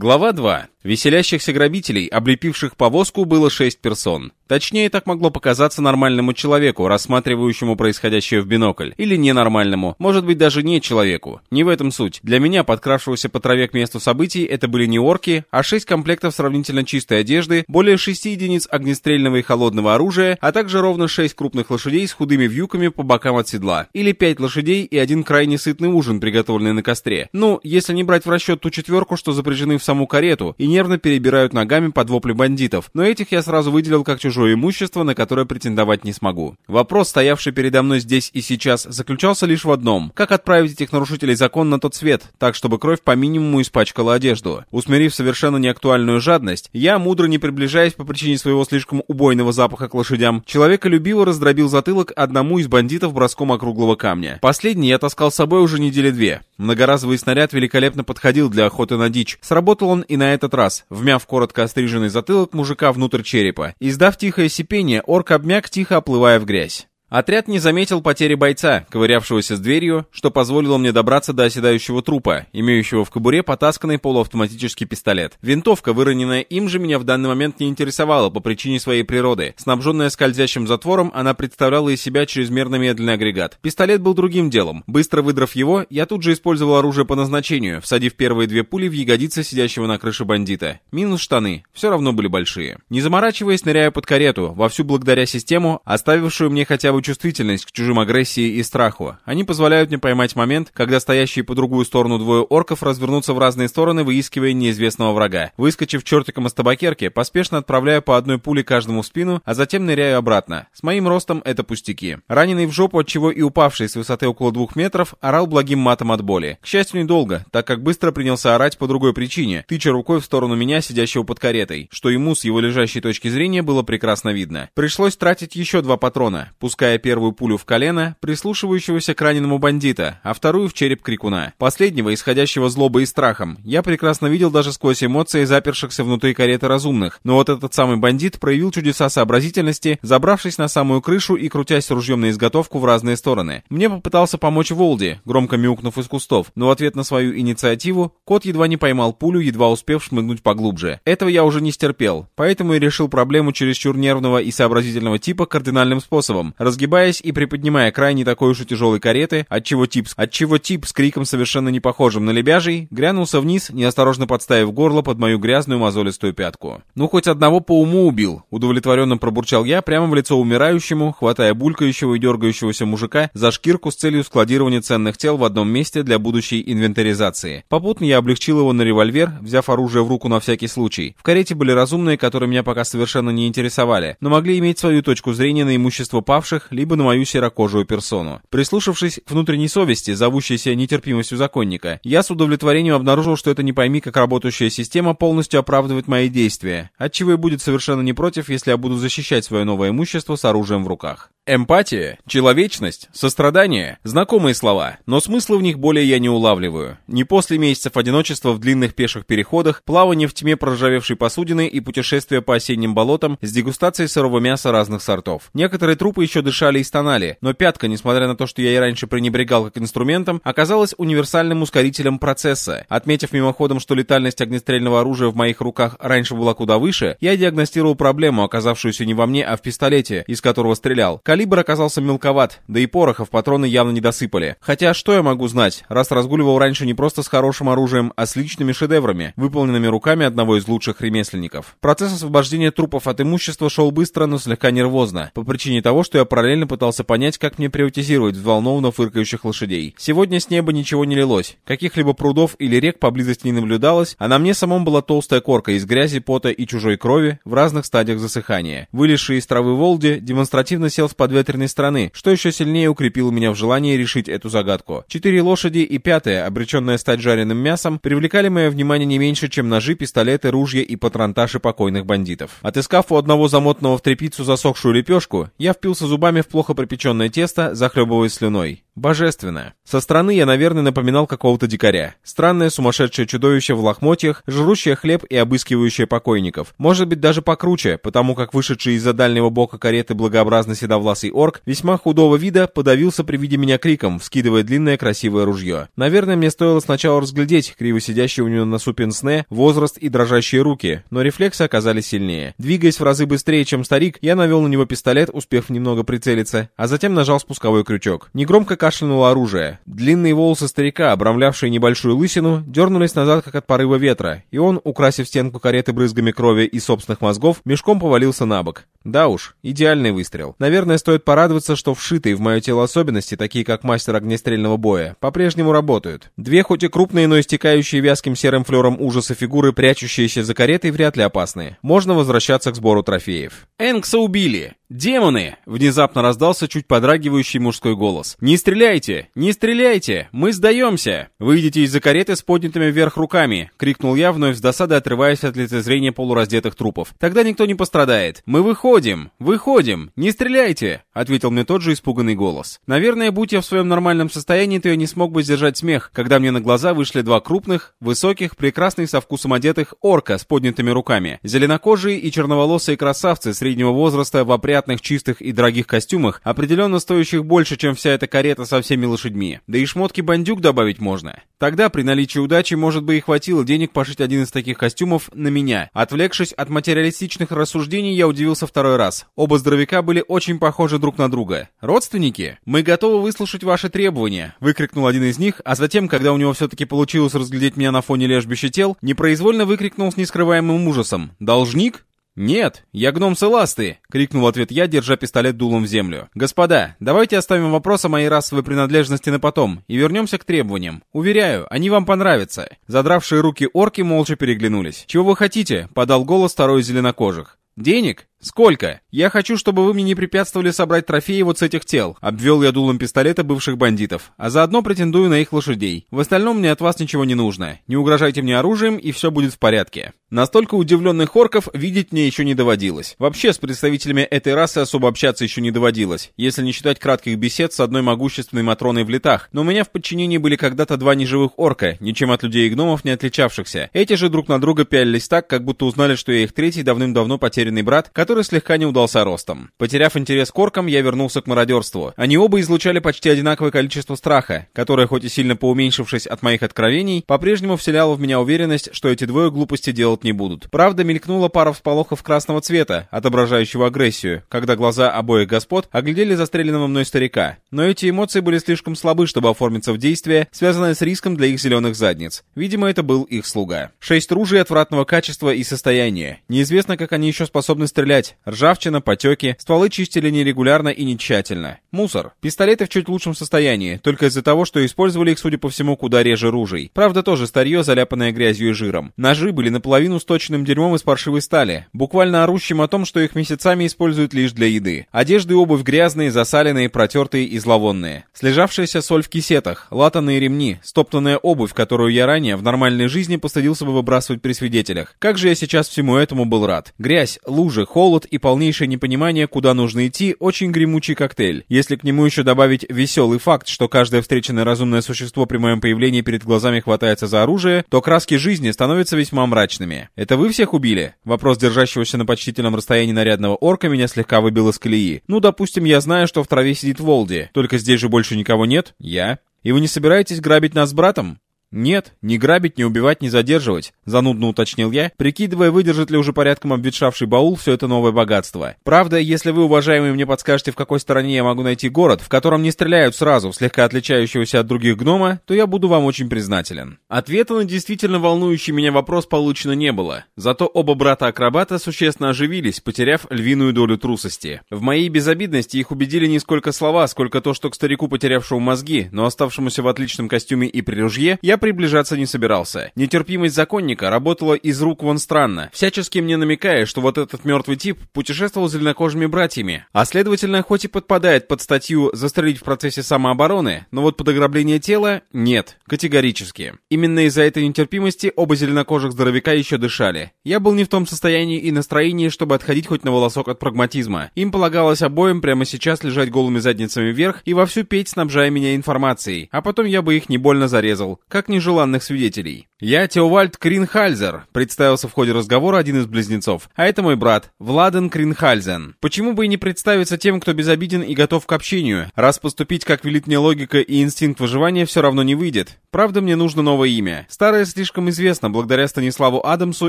Глава 2. Веселящихся грабителей, облепивших повозку, было шесть персон. Точнее, так могло показаться нормальному человеку, рассматривающему происходящее в бинокль. Или ненормальному, может быть даже не человеку. Не в этом суть. Для меня, подкравшегося по траве к месту событий, это были не орки, а шесть комплектов сравнительно чистой одежды, более шести единиц огнестрельного и холодного оружия, а также ровно шесть крупных лошадей с худыми вьюками по бокам от седла. Или пять лошадей и один крайне сытный ужин, приготовленный на костре. Ну, если не брать в расчет ту четверку, что запряжены в саму карету, и нервно перебирают ногами под вопли бандитов, но этих я сразу выделил как чужое имущество, на которое претендовать не смогу. Вопрос, стоявший передо мной здесь и сейчас, заключался лишь в одном. Как отправить этих нарушителей закон на тот свет, так чтобы кровь по минимуму испачкала одежду? Усмирив совершенно неактуальную жадность, я, мудро не приближаясь по причине своего слишком убойного запаха к лошадям, человеколюбиво раздробил затылок одному из бандитов броском округлого камня. Последний я таскал с собой уже недели две. Многоразовый снаряд великолепно подходил для охоты на дичь. Сработал он и на этот раз, вмяв коротко остриженный затылок мужика внутрь черепа. Издав тихое сипение, орк обмяк, тихо оплывая в грязь. Отряд не заметил потери бойца, ковырявшегося с дверью, что позволило мне добраться до оседающего трупа, имеющего в кобуре потасканный полуавтоматический пистолет. Винтовка, выроненная им же, меня в данный момент не интересовала по причине своей природы. Снабженная скользящим затвором, она представляла из себя чрезмерно медленный агрегат. Пистолет был другим делом. Быстро выдрав его, я тут же использовал оружие по назначению, всадив первые две пули в ягодицы сидящего на крыше бандита. Минус штаны. Все равно были большие. Не заморачиваясь, ныряю под карету, вовсю благодаря систему, оставившую мне хотя бы слабую чувствительность к чужим агрессии и страху. Они позволяют мне поймать момент, когда стоящие по другую сторону двое орков развернутся в разные стороны, выискивая неизвестного врага. Выскочив чертиком из табакерки, поспешно отправляю по одной пуле каждому в спину, а затем ныряю обратно. С моим ростом это пустяки. Раненый в жопу, от чего и упавший с высоты около двух метров, орал благим матом от боли. К счастью, недолго, так как быстро принялся орать по другой причине, тыча рукой в сторону меня, сидящего под каретой, что ему с его лежащей точки зрения было прекрасно видно. Пришлось тратить еще два патрона, пускай пуская первую пулю в колено прислушивающегося к раненому бандита, а вторую в череп крикуна. Последнего, исходящего злобой и страхом, я прекрасно видел даже сквозь эмоции запершихся внутри кареты разумных, но вот этот самый бандит проявил чудеса сообразительности, забравшись на самую крышу и крутясь ружьем на изготовку в разные стороны. Мне попытался помочь Волди, громко мяукнув из кустов, но в ответ на свою инициативу кот едва не поймал пулю, едва успев шмыгнуть поглубже. Этого я уже не стерпел, поэтому и решил проблему чересчур нервного и сообразительного типа кардинальным способом, разгибаясь и приподнимая край не такой уж и тяжелой кареты, отчего тип, отчего тип с криком совершенно не похожим на лебяжий, грянулся вниз, неосторожно подставив горло под мою грязную мозолистую пятку. Ну, хоть одного по уму убил, удовлетворенно пробурчал я прямо в лицо умирающему, хватая булькающего и дергающегося мужика за шкирку с целью складирования ценных тел в одном месте для будущей инвентаризации. Попутно я облегчил его на револьвер, взяв оружие в руку на всякий случай. В карете были разумные, которые меня пока совершенно не интересовали, но могли иметь свою точку зрения на имущество павших, либо на мою серокожую персону. Прислушавшись к внутренней совести, зовущейся нетерпимостью законника, я с удовлетворением обнаружил, что это не пойми как работающая система полностью оправдывает мои действия, отчего и будет совершенно не против, если я буду защищать свое новое имущество с оружием в руках. Эмпатия, человечность, сострадание – знакомые слова, но смысла в них более я не улавливаю. Не после месяцев одиночества в длинных пеших переходах, плавания в тьме проржавевшей посудины и путешествия по осенним болотам с дегустацией сырого мяса разных сортов. Некоторые трупы еще дышали и стонали, но пятка, несмотря на то, что я и раньше пренебрегал как инструментом, оказалась универсальным ускорителем процесса. Отметив мимоходом, что летальность огнестрельного оружия в моих руках раньше была куда выше, я диагностировал проблему, оказавшуюся не во мне, а в пистолете, из которого стрелял. Калибр оказался мелковат, да и порохов патроны явно не досыпали. Хотя, что я могу знать, раз разгуливал раньше не просто с хорошим оружием, а с личными шедеврами, выполненными руками одного из лучших ремесленников. Процесс освобождения трупов от имущества шел быстро, но слегка нервозно, по причине того, что я параллельно пытался понять, как мне приутизировать взволнованно фыркающих лошадей. Сегодня с неба ничего не лилось, каких-либо прудов или рек поблизости не наблюдалось, а на мне самом была толстая корка из грязи, пота и чужой крови в разных стадиях засыхания. Вылезший из травы Волди демонстративно сел с подветренной стороны, что еще сильнее укрепило меня в желании решить эту загадку. Четыре лошади и пятая, обреченная стать жареным мясом, привлекали мое внимание не меньше, чем ножи, пистолеты, ружья и патронташи покойных бандитов. Отыскав у одного замотанного в тряпицу засохшую лепешку, я впился зубами в плохо пропеченное тесто, захлебываясь слюной. Божественно. Со стороны я, наверное, напоминал какого-то дикаря. Странное сумасшедшее чудовище в лохмотьях, жрущее хлеб и обыскивающее покойников. Может быть, даже покруче, потому как вышедший из-за дальнего бока кареты благообразно седовласый орк, весьма худого вида, подавился при виде меня криком, вскидывая длинное красивое ружье. Наверное, мне стоило сначала разглядеть криво сидящий у него на пенсне, возраст и дрожащие руки, но рефлексы оказались сильнее. Двигаясь в разы быстрее, чем старик, я навел на него пистолет, успев немного прицелиться, а затем нажал спусковой крючок. Негромко кашлянуло оружие. Длинные волосы старика, обрамлявшие небольшую лысину, дернулись назад, как от порыва ветра, и он, украсив стенку кареты брызгами крови и собственных мозгов, мешком повалился на бок. Да уж, идеальный выстрел. Наверное, стоит порадоваться, что вшитые в мое тело особенности, такие как мастер огнестрельного боя, по-прежнему работают. Две хоть и крупные, но истекающие вязким серым флером ужаса фигуры, прячущиеся за каретой, вряд ли опасны. Можно возвращаться к сбору трофеев. Энкса убили! «Демоны!» — внезапно раздался чуть подрагивающий мужской голос. «Не стреляйте! Не стреляйте! Мы сдаемся!» «Выйдите из-за кареты с поднятыми вверх руками!» — крикнул я, вновь с досады отрываясь от лицезрения полураздетых трупов. «Тогда никто не пострадает! Мы выходим! Выходим! Не стреляйте!» — ответил мне тот же испуганный голос. Наверное, будь я в своем нормальном состоянии, то я не смог бы сдержать смех, когда мне на глаза вышли два крупных, высоких, прекрасных со вкусом одетых орка с поднятыми руками. Зеленокожие и черноволосые красавцы среднего возраста в опрятном опрятных, чистых и дорогих костюмах, определенно стоящих больше, чем вся эта карета со всеми лошадьми. Да и шмотки бандюк добавить можно. Тогда, при наличии удачи, может бы и хватило денег пошить один из таких костюмов на меня. Отвлекшись от материалистичных рассуждений, я удивился второй раз. Оба здоровяка были очень похожи друг на друга. «Родственники? Мы готовы выслушать ваши требования», — выкрикнул один из них, а затем, когда у него все-таки получилось разглядеть меня на фоне лежбища тел, непроизвольно выкрикнул с нескрываемым ужасом. «Должник? «Нет, я гном Селасты!» — крикнул в ответ я, держа пистолет дулом в землю. «Господа, давайте оставим вопрос о моей расовой принадлежности на потом и вернемся к требованиям. Уверяю, они вам понравятся». Задравшие руки орки молча переглянулись. «Чего вы хотите?» — подал голос второй зеленокожих. «Денег? Сколько? Я хочу, чтобы вы мне не препятствовали собрать трофеи вот с этих тел. Обвел я дулом пистолета бывших бандитов. А заодно претендую на их лошадей. В остальном мне от вас ничего не нужно. Не угрожайте мне оружием, и все будет в порядке. Настолько удивленных орков видеть мне еще не доводилось. Вообще, с представителями этой расы особо общаться еще не доводилось, если не считать кратких бесед с одной могущественной Матроной в летах. Но у меня в подчинении были когда-то два неживых орка, ничем от людей и гномов не отличавшихся. Эти же друг на друга пялились так, как будто узнали, что я их третий давным-давно потерянный брат, который слегка не удался ростом. Потеряв интерес к оркам, я вернулся к мародерству. Они оба излучали почти одинаковое количество страха, которое, хоть и сильно поуменьшившись от моих откровений, по-прежнему вселяло в меня уверенность, что эти двое глупости делать не будут. Правда, мелькнула пара всполохов красного цвета, отображающего агрессию, когда глаза обоих господ оглядели застреленного мной старика. Но эти эмоции были слишком слабы, чтобы оформиться в действие, связанное с риском для их зеленых задниц. Видимо, это был их слуга. Шесть ружей отвратного качества и состояния. Неизвестно, как они еще способны стрелять. Ржавчина, потеки, стволы чистили нерегулярно и не тщательно. Мусор. Пистолеты в чуть лучшем состоянии, только из-за того, что использовали их, судя по всему, куда реже ружей. Правда, тоже старье, заляпанное грязью и жиром. Ножи были наполовину сточенным дерьмом из паршивой стали, буквально орущим о том, что их месяцами используют лишь для еды. Одежды и обувь грязные, засаленные, протертые и зловонные. Слежавшаяся соль в кисетах, латанные ремни, стоптанная обувь, которую я ранее в нормальной жизни постыдился бы выбрасывать при свидетелях. Как же я сейчас всему этому был рад. Грязь, лужи, холод и полнейшее непонимание, куда нужно идти, очень гремучий коктейль. Если к нему еще добавить веселый факт, что каждое встреченное разумное существо при моем появлении перед глазами хватается за оружие, то краски жизни становятся весьма мрачными. «Это вы всех убили?» Вопрос держащегося на почтительном расстоянии нарядного орка меня слегка выбил из колеи. «Ну, допустим, я знаю, что в траве сидит Волди, только здесь же больше никого нет. Я. И вы не собираетесь грабить нас с братом?» «Нет, не грабить, не убивать, не задерживать», — занудно уточнил я, прикидывая, выдержит ли уже порядком обветшавший баул все это новое богатство. «Правда, если вы, уважаемые, мне подскажете, в какой стороне я могу найти город, в котором не стреляют сразу, слегка отличающегося от других гнома, то я буду вам очень признателен». Ответа на действительно волнующий меня вопрос получено не было, зато оба брата-акробата существенно оживились, потеряв львиную долю трусости. В моей безобидности их убедили не сколько слова, сколько то, что к старику, потерявшему мозги, но оставшемуся в отличном костюме и при ружье, я приближаться не собирался. Нетерпимость законника работала из рук вон странно, всячески мне намекая, что вот этот мертвый тип путешествовал с зеленокожими братьями, а следовательно, хоть и подпадает под статью «застрелить в процессе самообороны», но вот под ограбление тела — нет, категорически. Именно из-за этой нетерпимости оба зеленокожих здоровяка еще дышали. Я был не в том состоянии и настроении, чтобы отходить хоть на волосок от прагматизма. Им полагалось обоим прямо сейчас лежать голыми задницами вверх и вовсю петь, снабжая меня информацией, а потом я бы их не больно зарезал, как нежеланных свидетелей. «Я Теовальд Кринхальзер», — представился в ходе разговора один из близнецов. «А это мой брат, Владен Кринхальзен. Почему бы и не представиться тем, кто безобиден и готов к общению, раз поступить, как велит мне логика и инстинкт выживания, все равно не выйдет? Правда, мне нужно новое имя. Старое слишком известно благодаря Станиславу Адамсу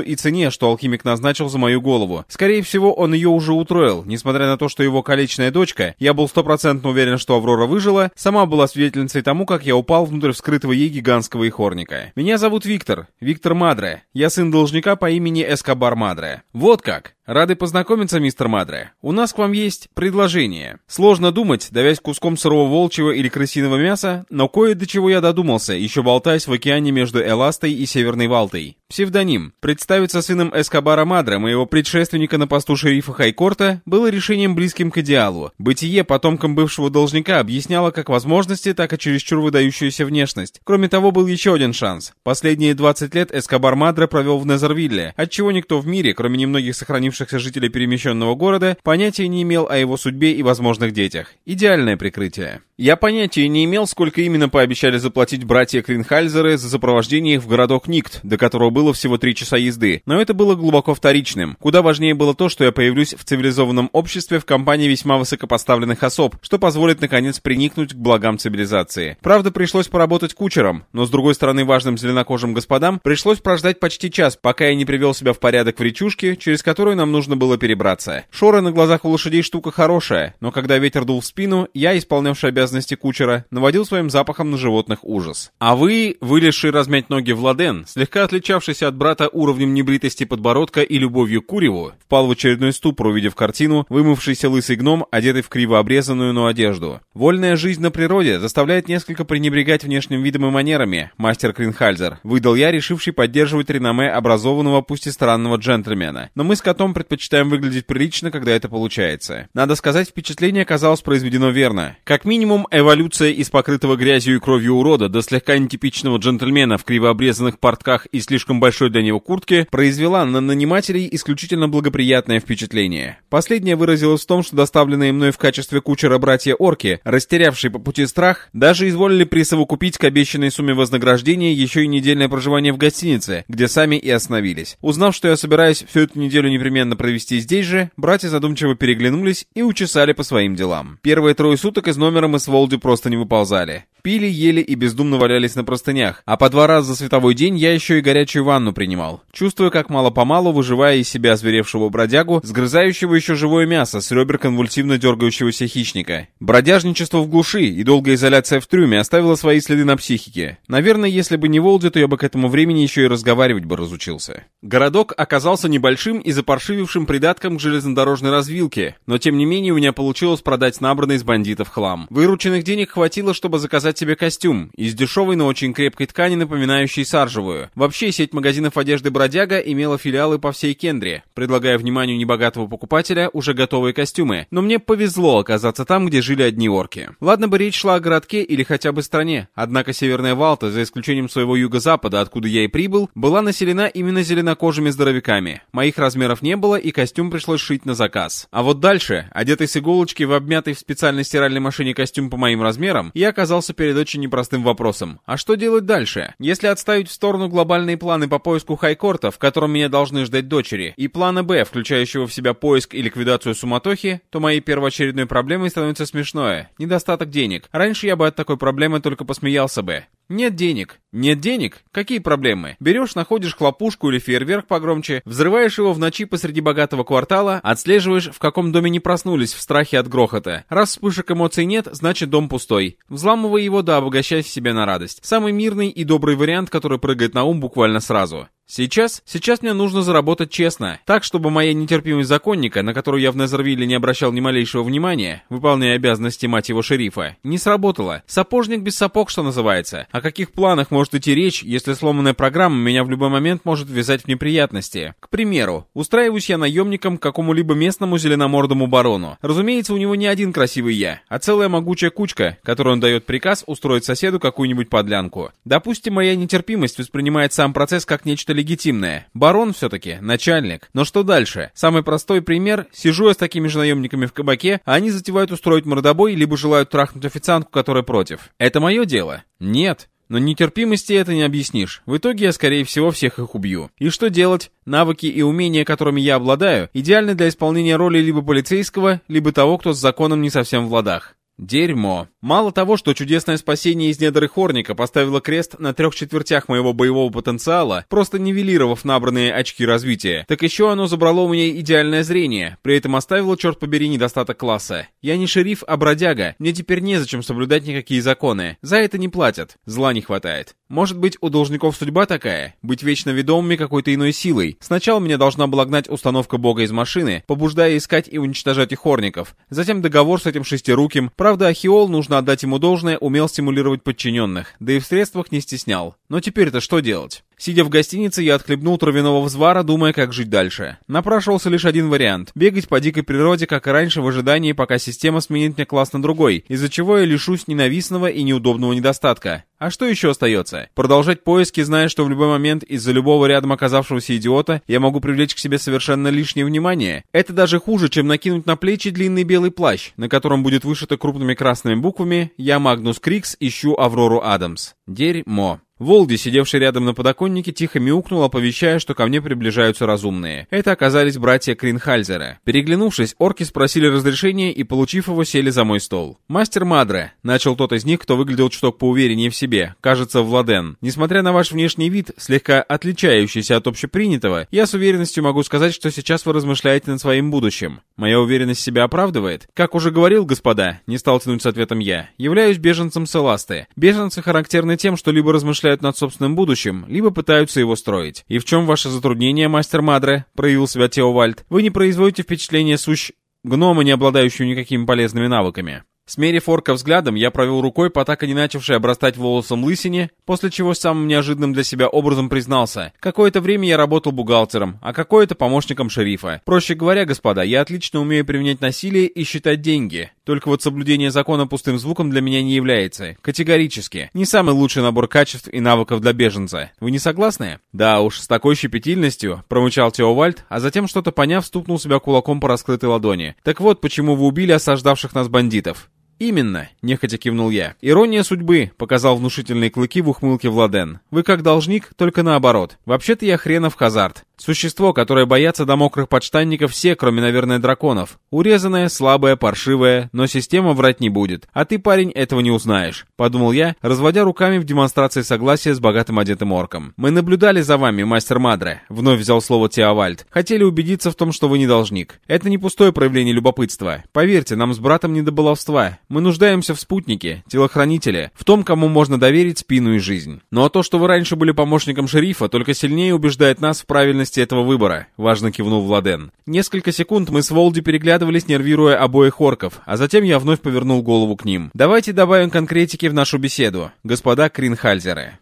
и цене, что алхимик назначил за мою голову. Скорее всего, он ее уже утроил, несмотря на то, что его колечная дочка, я был стопроцентно уверен, что Аврора выжила, сама была свидетельницей тому, как я упал внутрь вскрытого ей гигантского ихорника. Меня зовут Виктор. Виктор. Виктор Мадре. Я сын должника по имени Эскобар Мадре. Вот как. Рады познакомиться, мистер Мадре. У нас к вам есть предложение. Сложно думать, давясь куском сырого волчьего или крысиного мяса, но кое до чего я додумался, еще болтаясь в океане между Эластой и Северной Валтой. Псевдоним. Представиться сыном Эскобара Мадре, моего предшественника на посту шерифа Хайкорта, было решением близким к идеалу. Бытие потомкам бывшего должника объясняло как возможности, так и чересчур выдающуюся внешность. Кроме того, был еще один шанс. Последние 20 лет Эскобар Мадре провел в Незервилле, отчего никто в мире, кроме немногих сохранившихся жителей перемещенного города, понятия не имел о его судьбе и возможных детях. Идеальное прикрытие. Я понятия не имел, сколько именно пообещали заплатить братья Кринхальзеры за сопровождение их в городок Никт, до которого было всего три часа езды, но это было глубоко вторичным. Куда важнее было то, что я появлюсь в цивилизованном обществе в компании весьма высокопоставленных особ, что позволит наконец приникнуть к благам цивилизации. Правда, пришлось поработать кучером, но с другой стороны важным зеленокожим господам пришлось прождать почти час, пока я не привел себя в порядок в речушке, через которую нам нужно было перебраться. Шоры на глазах у лошадей штука хорошая, но когда ветер дул в спину, я, исполнявший обязанности кучера, наводил своим запахом на животных ужас. А вы, вылезший размять ноги Владен, слегка отличавшийся от брата уровнем небритости подбородка и любовью к куреву, впал в очередной ступор, увидев картину, вымывшийся лысый гном, одетый в криво обрезанную, но одежду. Вольная жизнь на природе заставляет несколько пренебрегать внешним видом и манерами, мастер Кринхальзер, выдал я, решивший поддерживать реноме образованного, пусть и странного джентльмена. Но мы с котом предпочитаем выглядеть прилично, когда это получается. Надо сказать, впечатление оказалось произведено верно. Как минимум, эволюция из покрытого грязью и кровью урода до слегка нетипичного джентльмена в кривообрезанных портках и слишком большой для него куртке произвела на нанимателей исключительно благоприятное впечатление. Последнее выразилось в том, что доставленные мной в качестве кучера братья-орки, растерявшие по пути страх, даже изволили присовокупить к обещанной сумме вознаграждения еще и недельное проживание в гостинице, где сами и остановились. Узнав, что я собираюсь всю эту неделю непременно провести здесь же, братья задумчиво переглянулись и учесали по своим делам. Первые трое суток из номера мы с Волди просто не выползали. Пили, ели и бездумно валялись на простынях, а по два раза за световой день я еще и горячую ванну принимал, чувствуя, как мало-помалу, выживая из себя зверевшего бродягу, сгрызающего еще живое мясо с ребер конвульсивно дергающегося хищника. Бродяжничество в глуши и долгая изоляция в трюме оставила свои следы на психике. Наверное, если бы не Волди, то я бы к этому времени еще и разговаривать бы разучился. Городок оказался небольшим и запаршивившим придатком к железнодорожной развилке, но тем не менее у меня получилось продать набранный из бандитов хлам. Вырученных денег хватило, чтобы заказать себе костюм из дешевой, но очень крепкой ткани, напоминающей саржевую. Вообще, сеть магазинов одежды «Бродяга» имела филиалы по всей Кендре, предлагая вниманию небогатого покупателя уже готовые костюмы. Но мне повезло оказаться там, где жили одни орки. Ладно бы речь шла о городке или хотя бы стране, однако Северная Валта, за исключением своего юго-запада, откуда я и прибыл, была населена именно зеленокожими здоровяками. Моих размеров не было, и костюм пришлось шить на заказ. А вот дальше, одетый с иголочки в обмятый в специальной стиральной машине костюм по моим размерам, я оказался перед очень непростым вопросом. А что делать дальше? Если отставить в сторону глобальные планы по поиску хайкорта, в котором меня должны ждать дочери, и плана Б, включающего в себя поиск и ликвидацию суматохи, то моей первоочередной проблемой становится смешное – недостаток денег. Раньше я бы от такой проблемы только посмеялся бы. Нет денег. Нет денег? Какие проблемы? Берешь, находишь хлопушку или фейерверк погромче, взрываешь его в ночи посреди богатого квартала, отслеживаешь, в каком доме не проснулись в страхе от грохота. Раз вспышек эмоций нет, значит дом пустой. Взламывай его да обогащай себе на радость. Самый мирный и добрый вариант, который прыгает на ум буквально сразу. Сейчас? Сейчас мне нужно заработать честно. Так, чтобы моя нетерпимость законника, на которую я в Незервилле не обращал ни малейшего внимания, выполняя обязанности мать его шерифа, не сработала. Сапожник без сапог, что называется. О каких планах может идти речь, если сломанная программа меня в любой момент может ввязать в неприятности? К примеру, устраиваюсь я наемником к какому-либо местному зеленомордому барону. Разумеется, у него не один красивый я, а целая могучая кучка, которой он дает приказ устроить соседу какую-нибудь подлянку. Допустим, моя нетерпимость воспринимает сам процесс как нечто легитимное. Барон все-таки, начальник. Но что дальше? Самый простой пример. Сижу я с такими же наемниками в кабаке, а они затевают устроить мордобой, либо желают трахнуть официантку, которая против. Это мое дело? Нет. Но нетерпимости это не объяснишь. В итоге я, скорее всего, всех их убью. И что делать? Навыки и умения, которыми я обладаю, идеальны для исполнения роли либо полицейского, либо того, кто с законом не совсем в ладах. Дерьмо. Мало того, что чудесное спасение из недр Хорника поставило крест на трех четвертях моего боевого потенциала, просто нивелировав набранные очки развития, так еще оно забрало у меня идеальное зрение, при этом оставило, черт побери, недостаток класса. Я не шериф, а бродяга, мне теперь незачем соблюдать никакие законы. За это не платят, зла не хватает. Может быть, у должников судьба такая? Быть вечно ведомыми какой-то иной силой. Сначала меня должна была гнать установка бога из машины, побуждая искать и уничтожать их хорников. Затем договор с этим шестируким. Правда, Ахиол, нужно отдать ему должное, умел стимулировать подчиненных. Да и в средствах не стеснял. Но теперь-то что делать? Сидя в гостинице, я отхлебнул травяного взвара, думая, как жить дальше. Напрашивался лишь один вариант — бегать по дикой природе, как и раньше, в ожидании, пока система сменит мне класс на другой, из-за чего я лишусь ненавистного и неудобного недостатка. А что еще остается? Продолжать поиски, зная, что в любой момент из-за любого рядом оказавшегося идиота я могу привлечь к себе совершенно лишнее внимание? Это даже хуже, чем накинуть на плечи длинный белый плащ, на котором будет вышито крупными красными буквами «Я Магнус Крикс, ищу Аврору Адамс». Дерьмо. Волди, сидевший рядом на подоконнике, тихо мяукнул, оповещая, что ко мне приближаются разумные. Это оказались братья Кринхальзера. Переглянувшись, орки спросили разрешения и, получив его, сели за мой стол. «Мастер Мадре», — начал тот из них, кто выглядел чуток поувереннее в себе, кажется, Владен. «Несмотря на ваш внешний вид, слегка отличающийся от общепринятого, я с уверенностью могу сказать, что сейчас вы размышляете над своим будущим. Моя уверенность себя оправдывает? Как уже говорил, господа, не стал тянуть с ответом я, являюсь беженцем Селасты. Беженцы характерны тем, что либо размышляют над собственным будущим, либо пытаются его строить. И в чем ваше затруднение, мастер Мадре? Проявил себя Теовальд. Вы не производите впечатление сущ... гнома, не обладающего никакими полезными навыками. Смерив орка взглядом, я провел рукой по так и не начавшей обрастать волосом лысине, после чего самым неожиданным для себя образом признался. Какое-то время я работал бухгалтером, а какое-то помощником шерифа. Проще говоря, господа, я отлично умею применять насилие и считать деньги. Только вот соблюдение закона пустым звуком для меня не является. Категорически. Не самый лучший набор качеств и навыков для беженца. Вы не согласны? Да уж, с такой щепетильностью, промычал Теовальд, а затем что-то поняв, стукнул себя кулаком по раскрытой ладони. Так вот, почему вы убили осаждавших нас бандитов. «Именно», — нехотя кивнул я. «Ирония судьбы», — показал внушительные клыки в ухмылке Владен. «Вы как должник, только наоборот. Вообще-то я хренов хазард. Существо, которое боятся до мокрых подштанников все, кроме, наверное, драконов. Урезанное, слабое, паршивое, но система врать не будет. А ты, парень, этого не узнаешь», — подумал я, разводя руками в демонстрации согласия с богатым одетым орком. «Мы наблюдали за вами, мастер Мадре», — вновь взял слово Теовальд. «Хотели убедиться в том, что вы не должник. Это не пустое проявление любопытства. Поверьте, нам с братом не до баловства. Мы нуждаемся в спутнике, телохранителе, в том, кому можно доверить спину и жизнь. Ну а то, что вы раньше были помощником шерифа, только сильнее убеждает нас в правильности этого выбора», — важно кивнул Владен. Несколько секунд мы с Волди переглядывались, нервируя обоих орков, а затем я вновь повернул голову к ним. «Давайте добавим конкретики в нашу беседу, господа Кринхальзеры».